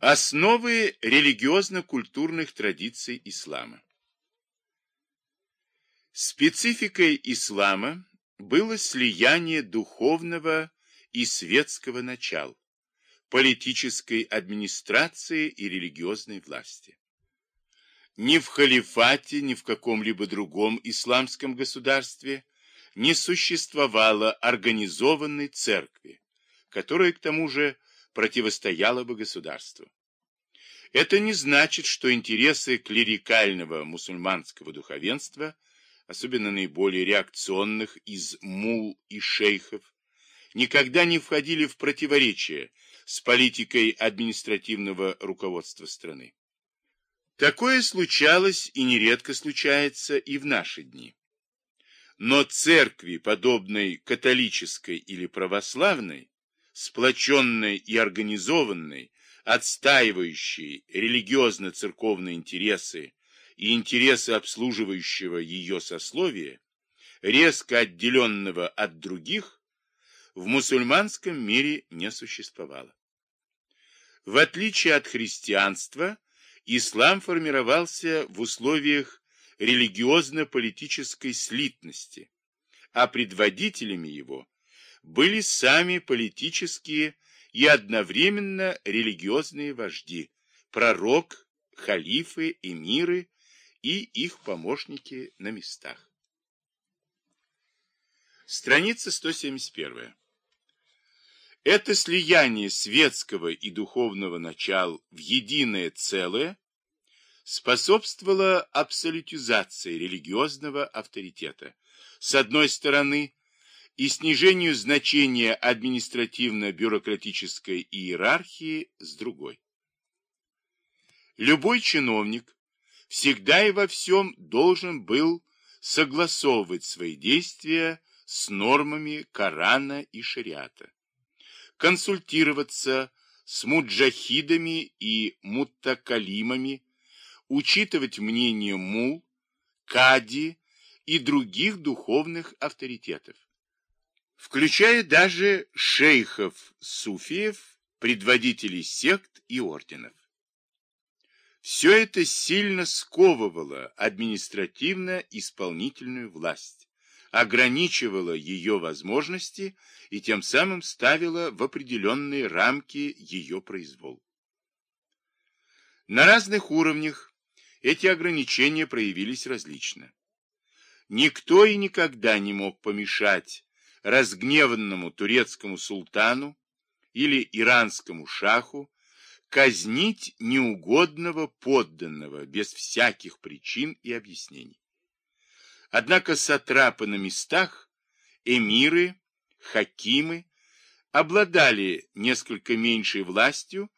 Основы религиозно-культурных традиций ислама. Спецификой ислама было слияние духовного и светского начал, политической администрации и религиозной власти. Ни в халифате, ни в каком-либо другом исламском государстве не существовало организованной церкви, которая к тому же противостояло бы государству. Это не значит, что интересы клерикального мусульманского духовенства, особенно наиболее реакционных из мул и шейхов, никогда не входили в противоречие с политикой административного руководства страны. Такое случалось и нередко случается и в наши дни. Но церкви, подобной католической или православной, сплоченной и организованной, отстаивающей религиозно-церковные интересы и интересы обслуживающего ее сословия, резко отделенного от других, в мусульманском мире не существовало. В отличие от христианства, ислам формировался в условиях религиозно-политической слитности, а предводителями его были сами политические и одновременно религиозные вожди, пророк, халифы, эмиры и их помощники на местах. Страница 171. Это слияние светского и духовного начал в единое целое способствовало абсолютизации религиозного авторитета. С одной стороны, и снижению значения административно-бюрократической иерархии с другой. Любой чиновник всегда и во всем должен был согласовывать свои действия с нормами Корана и Шариата, консультироваться с муджахидами и муттакалимами, учитывать мнение мул, кади и других духовных авторитетов включая даже шейхов-суфиев, предводителей сект и орденов. Все это сильно сковывало административно-исполнительную власть, ограничивало ее возможности и тем самым ставило в определенные рамки ее произвол. На разных уровнях эти ограничения проявились различно. Никто и никогда не мог помешать разгневанному турецкому султану или иранскому шаху казнить неугодного подданного без всяких причин и объяснений. Однако сатрапы на местах, эмиры, хакимы обладали несколько меньшей властью,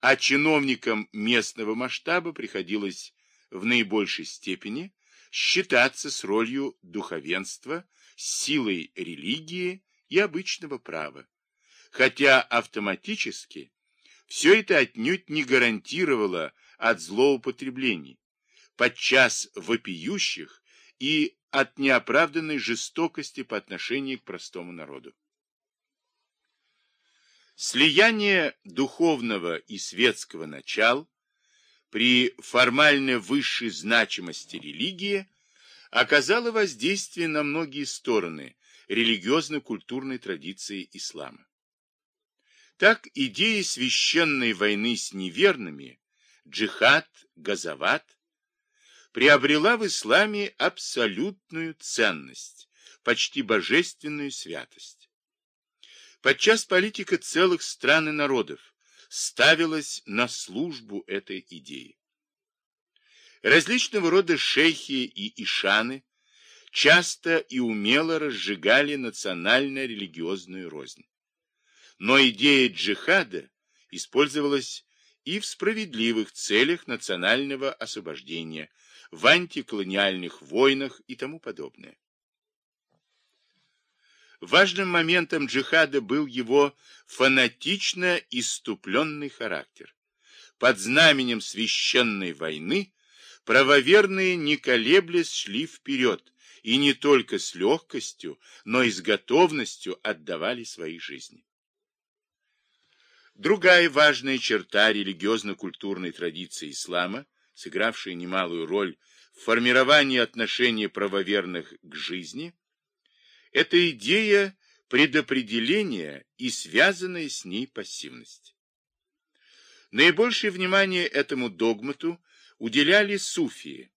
а чиновникам местного масштаба приходилось в наибольшей степени считаться с ролью духовенства, силой религии и обычного права, хотя автоматически все это отнюдь не гарантировало от злоупотреблений, подчас вопиющих и от неоправданной жестокости по отношению к простому народу. Слияние духовного и светского начал при формально высшей значимости религии – оказало воздействие на многие стороны религиозно-культурной традиции ислама. Так идея священной войны с неверными, джихад, газават, приобрела в исламе абсолютную ценность, почти божественную святость. Подчас политика целых стран и народов ставилась на службу этой идеи. Различного рода шейхи и ишаны часто и умело разжигали национально-религиозную рознь. Но идея джихада использовалась и в справедливых целях национального освобождения, в антиколониальных войнах и тому подобное. Важным моментом джихада был его фанатично иступленный характер. Под знаменем священной войны правоверные, не колеблясь, шли вперед, и не только с легкостью, но и с готовностью отдавали свои жизни. Другая важная черта религиозно-культурной традиции ислама, сыгравшая немалую роль в формировании отношения правоверных к жизни, это идея предопределения и связанная с ней пассивность. Наибольшее внимание этому догмату уделяли суфии,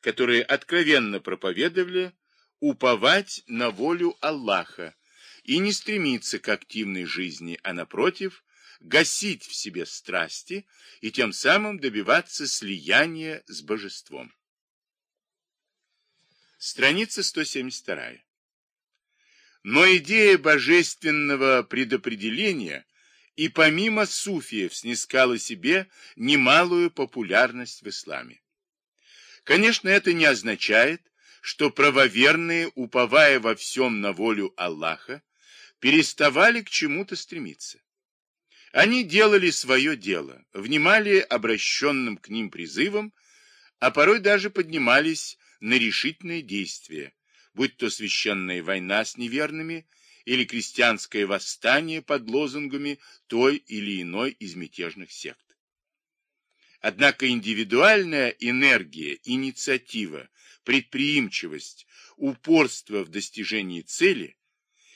которые откровенно проповедовали уповать на волю Аллаха и не стремиться к активной жизни, а напротив, гасить в себе страсти и тем самым добиваться слияния с божеством. Страница 172. Но идея божественного предопределения и помимо суфиев снискала себе немалую популярность в исламе. Конечно, это не означает, что правоверные, уповая во всем на волю Аллаха, переставали к чему-то стремиться. Они делали свое дело, внимали обращенным к ним призывам, а порой даже поднимались на решительные действия, будь то священная война с неверными или крестьянское восстание под лозунгами той или иной из мятежных сект. Однако индивидуальная энергия, инициатива, предприимчивость, упорство в достижении цели,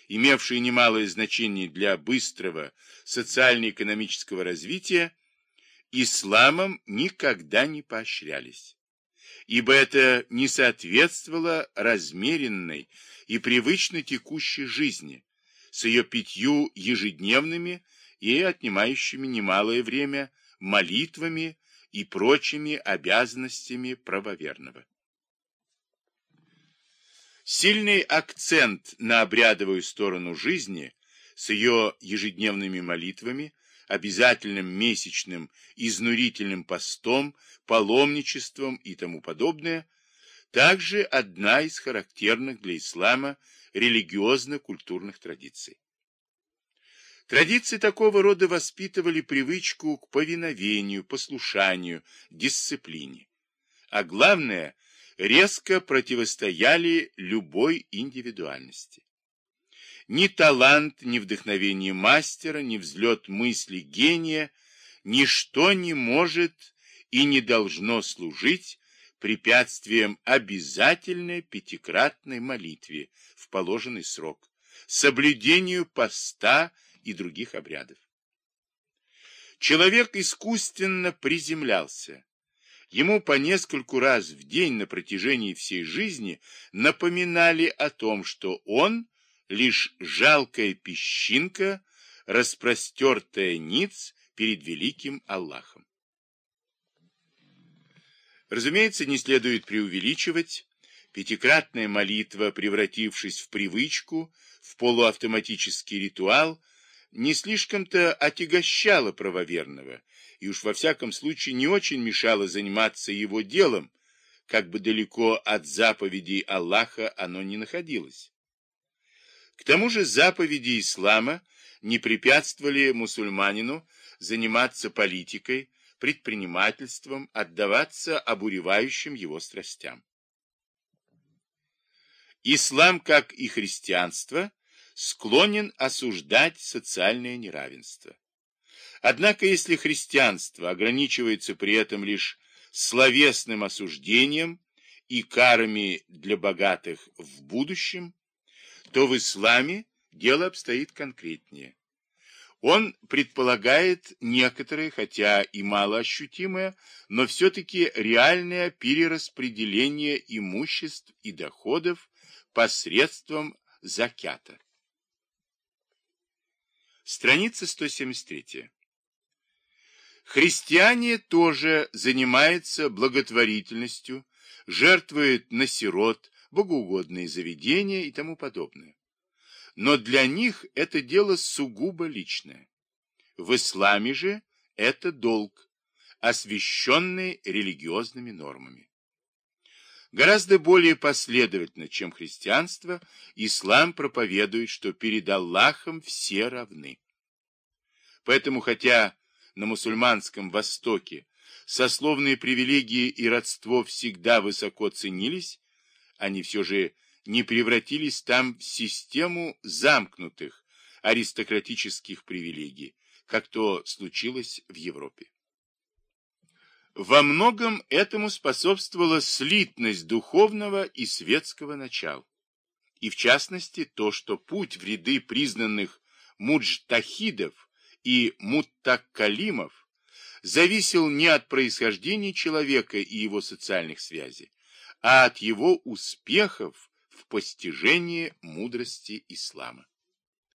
имевшие немалое значение для быстрого социально-экономического развития, исламом никогда не поощрялись, ибо это не соответствовало размеренной и привычно текущей жизни с ее пятью ежедневными и отнимающими немалое время молитвами и прочими обязанностями правоверного. Сильный акцент на обрядовую сторону жизни с ее ежедневными молитвами, обязательным месячным изнурительным постом, паломничеством и тому подобное, также одна из характерных для ислама религиозно-культурных традиций. Традиции такого рода воспитывали привычку к повиновению, послушанию, дисциплине. А главное, резко противостояли любой индивидуальности. Ни талант, ни вдохновение мастера, ни взлет мысли гения, ничто не может и не должно служить препятствием обязательной пятикратной молитве в положенный срок, соблюдению поста и других обрядов. Человек искусственно приземлялся, Ему по нескольку раз в день на протяжении всей жизни напоминали о том, что он лишь жалкая песчинка, распростертая ниц перед великим Аллахом. Разумеется, не следует преувеличивать, пятикратная молитва, превратившись в привычку, в полуавтоматический ритуал, не слишком-то отягощала правоверного, и уж во всяком случае не очень мешало заниматься его делом, как бы далеко от заповедей Аллаха оно ни находилось. К тому же заповеди ислама не препятствовали мусульманину заниматься политикой, предпринимательством, отдаваться обуревающим его страстям. Ислам, как и христианство, склонен осуждать социальное неравенство. Однако, если христианство ограничивается при этом лишь словесным осуждением и карами для богатых в будущем, то в исламе дело обстоит конкретнее. Он предполагает некоторые, хотя и малоощутимое, но все-таки реальное перераспределение имуществ и доходов посредством закята. Страница 173. Христиане тоже занимаются благотворительностью, жертвуют на сирот, богоугодные заведения и тому подобное. Но для них это дело сугубо личное. В исламе же это долг, освященный религиозными нормами. Гораздо более последовательно, чем христианство, ислам проповедует, что перед Аллахом все равны. Поэтому, хотя на мусульманском Востоке сословные привилегии и родство всегда высоко ценились, они все же не превратились там в систему замкнутых аристократических привилегий, как то случилось в Европе. Во многом этому способствовала слитность духовного и светского начала. И в частности то, что путь в ряды признанных муджтахидов и муттаккалимов зависел не от происхождения человека и его социальных связей, а от его успехов в постижении мудрости ислама.